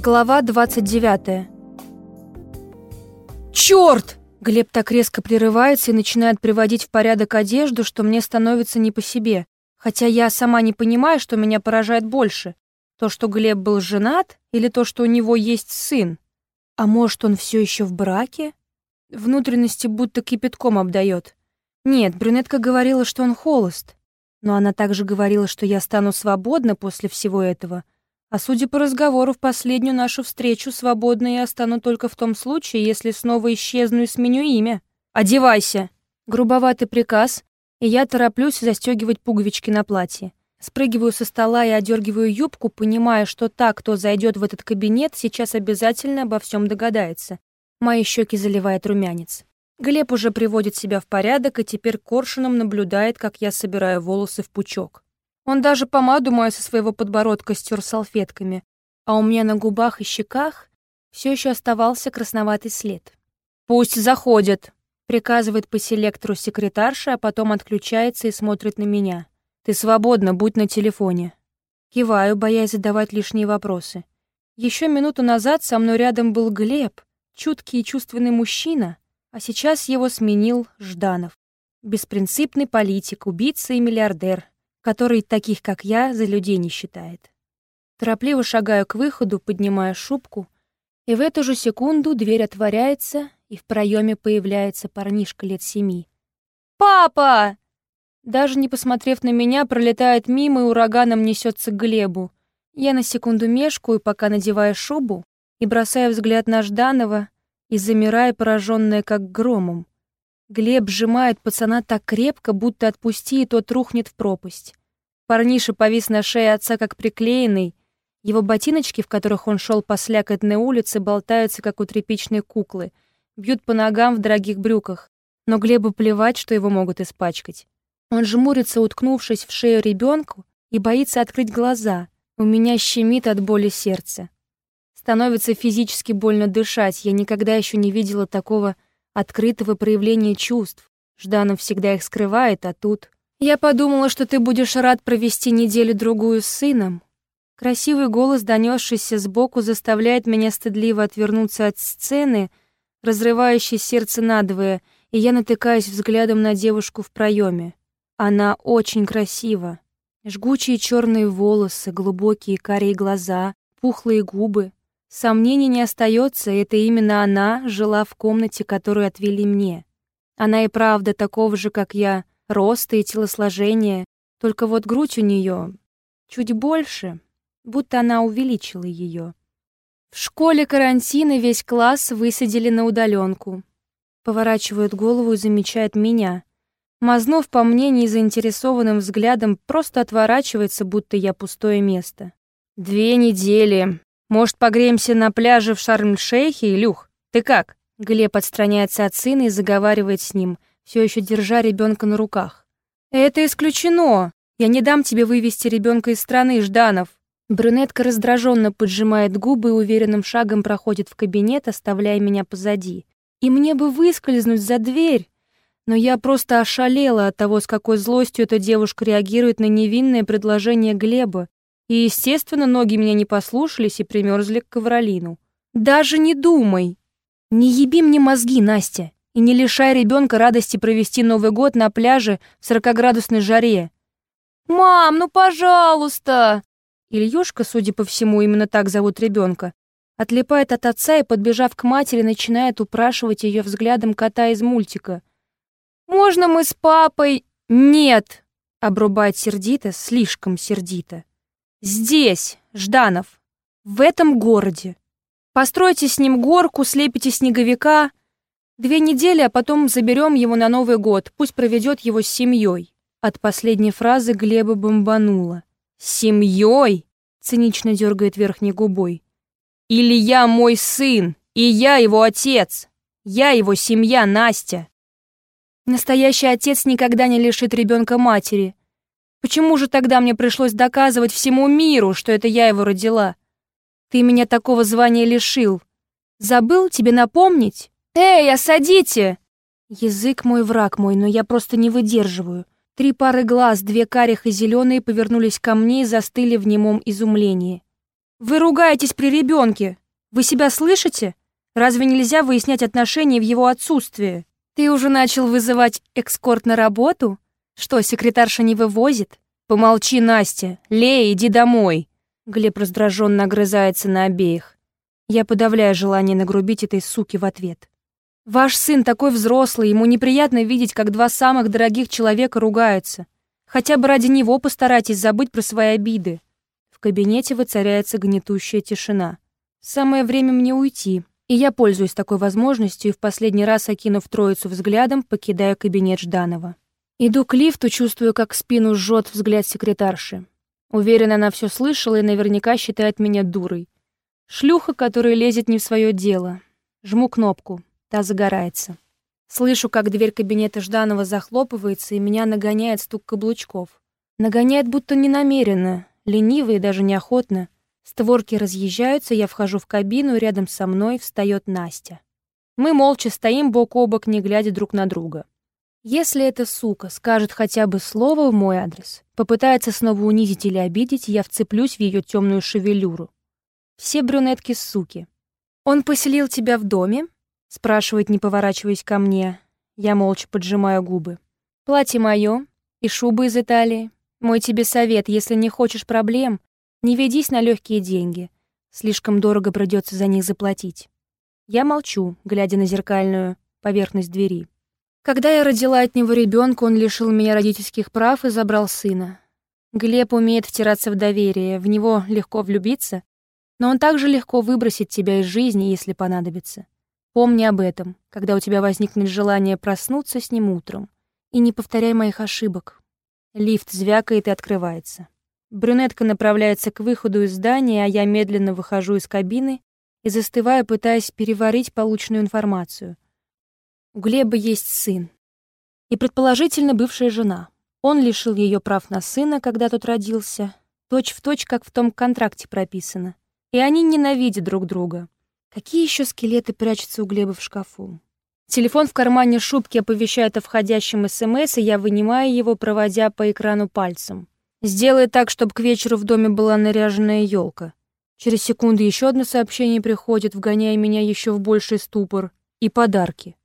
Глава 29. Черт! Глеб так резко прерывается и начинает приводить в порядок одежду, что мне становится не по себе. Хотя я сама не понимаю, что меня поражает больше. То, что Глеб был женат, или то, что у него есть сын. А может, он все еще в браке? Внутренности будто кипятком обдает. Нет, брюнетка говорила, что он холост. Но она также говорила, что я стану свободна после всего этого — а судя по разговору, в последнюю нашу встречу свободной я стану только в том случае, если снова исчезну и сменю имя. Одевайся. Грубоватый приказ, и я тороплюсь застегивать пуговички на платье. Спрыгиваю со стола и одергиваю юбку, понимая, что та, кто зайдет в этот кабинет, сейчас обязательно обо всем догадается. Мои щеки заливает румянец. Глеб уже приводит себя в порядок и теперь коршуном наблюдает, как я собираю волосы в пучок. Он даже помаду мою со своего подбородка стер салфетками, а у меня на губах и щеках все еще оставался красноватый след. «Пусть заходят», — приказывает по селектору секретарша, а потом отключается и смотрит на меня. «Ты свободна, будь на телефоне». Киваю, боясь задавать лишние вопросы. Еще минуту назад со мной рядом был Глеб, чуткий и чувственный мужчина, а сейчас его сменил Жданов. Беспринципный политик, убийца и миллиардер, который таких, как я, за людей не считает. Торопливо шагаю к выходу, поднимая шубку, и в эту же секунду дверь отворяется, и в проеме появляется парнишка лет семи. «Папа!» Даже не посмотрев на меня, пролетает мимо и ураганом несется к Глебу. Я на секунду мешкаю, пока надеваю шубу, и бросаю взгляд на Жданова, и замираю, пораженная как громом. Глеб сжимает пацана так крепко, будто отпусти, и тот рухнет в пропасть. Парниша повис на шее отца как приклеенный. Его ботиночки, в которых он шел по слякотной улице, болтаются, как у тряпичной куклы. Бьют по ногам в дорогих брюках. Но Глебу плевать, что его могут испачкать. Он жмурится, уткнувшись в шею ребенку, и боится открыть глаза. У меня щемит от боли сердце. Становится физически больно дышать. Я никогда еще не видела такого открытого проявления чувств. Жданов всегда их скрывает, а тут... Я подумала, что ты будешь рад провести неделю-другую с сыном. Красивый голос, донесшийся сбоку, заставляет меня стыдливо отвернуться от сцены, разрывающей сердце надвое, и я натыкаюсь взглядом на девушку в проеме. Она очень красива. Жгучие черные волосы, глубокие карие глаза, пухлые губы. Сомнений не остается, это именно она жила в комнате, которую отвели мне. Она и правда такого же, как я, роста и телосложения, только вот грудь у нее чуть больше, будто она увеличила ее. В школе карантина весь класс высадили на удаленку. Поворачивает голову и замечает меня. Мазнув по мне незаинтересованным взглядом, просто отворачивается, будто я пустое место. «Две недели. Может, погреемся на пляже в Шарм-Шейхе, Илюх? Ты как?» Глеб отстраняется от сына и заговаривает с ним все еще держа ребенка на руках. «Это исключено! Я не дам тебе вывести ребенка из страны, Жданов!» Брюнетка раздраженно поджимает губы и уверенным шагом проходит в кабинет, оставляя меня позади. И мне бы выскользнуть за дверь, но я просто ошалела от того, с какой злостью эта девушка реагирует на невинное предложение Глеба, и, естественно, ноги меня не послушались и примерзли к ковролину. «Даже не думай! Не еби мне мозги, Настя! и не лишай ребенка радости провести Новый год на пляже в 40-градусной жаре. «Мам, ну пожалуйста!» Ильюшка, судя по всему, именно так зовут ребенка, отлипает от отца и, подбежав к матери, начинает упрашивать ее взглядом кота из мультика. «Можно мы с папой?» «Нет!» — обрубает сердито, слишком сердито. «Здесь, Жданов, в этом городе. Постройте с ним горку, слепите снеговика, Две недели, а потом заберем его на Новый год, пусть проведет его с семьей. От последней фразы Глеба бомбануло. «Семьей?» — цинично дергает верхней губой. «Или я мой сын, и я его отец. Я его семья, Настя». Настоящий отец никогда не лишит ребенка матери. Почему же тогда мне пришлось доказывать всему миру, что это я его родила? Ты меня такого звания лишил. Забыл тебе напомнить? «Эй, осадите!» Язык мой враг мой, но я просто не выдерживаю. Три пары глаз, две карих и зеленые, повернулись ко мне и застыли в немом изумлении. Вы ругаетесь при ребенке. Вы себя слышите? Разве нельзя выяснять отношения в его отсутствии? Ты уже начал вызывать экскорт на работу? Что, секретарша не вывозит? Помолчи, Настя. Лея, иди домой. Глеб раздраженно огрызается на обеих. Я подавляю желание нагрубить этой суки в ответ. Ваш сын такой взрослый, ему неприятно видеть, как два самых дорогих человека ругаются. Хотя бы ради него постарайтесь забыть про свои обиды. В кабинете воцаряется гнетущая тишина. Самое время мне уйти, и я пользуюсь такой возможностью и в последний раз, окинув троицу взглядом, покидаю кабинет Жданова. Иду к лифту, чувствую, как спину жжет взгляд секретарши. Уверена, она все слышала и наверняка считает меня дурой. Шлюха, которая лезет не в свое дело. Жму кнопку, та загорается. Слышу, как дверь кабинета Жданова захлопывается, и меня нагоняет стук каблучков. Нагоняет будто ненамеренно, лениво и даже неохотно. Створки разъезжаются, я вхожу в кабину, рядом со мной встает Настя. Мы молча стоим бок о бок, не глядя друг на друга. Если эта сука скажет хотя бы слово в мой адрес, попытается снова унизить или обидеть, я вцеплюсь в ее темную шевелюру. Все брюнетки суки. Он поселил тебя в доме? Спрашивает, не поворачиваясь ко мне. Я молча поджимаю губы. Платье мое и шуба из Италии. Мой тебе совет, если не хочешь проблем, не ведись на легкие деньги. Слишком дорого придется за них заплатить. Я молчу, глядя на зеркальную поверхность двери. Когда я родила от него ребенка, он лишил меня родительских прав и забрал сына. Глеб умеет втираться в доверие, в него легко влюбиться, но он также легко выбросит тебя из жизни, если понадобится. Помни об этом, когда у тебя возникнет желание проснуться с ним утром. И не повторяй моих ошибок. Лифт звякает и открывается. Брюнетка направляется к выходу из здания, а я медленно выхожу из кабины и застываю, пытаясь переварить полученную информацию. У Глеба есть сын. И, предположительно, бывшая жена. Он лишил ее прав на сына, когда тот родился, точь в точь, как в том контракте прописано. И они ненавидят друг друга. Какие еще скелеты прячутся у Глеба в шкафу? Телефон в кармане шубки оповещает о входящем СМС, и я вынимаю его, проводя по экрану пальцем. Сделай так, чтобы к вечеру в доме была наряженная елка. Через секунду еще одно сообщение приходит, вгоняя меня еще в больший ступор. И подарки.